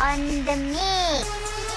on the mix.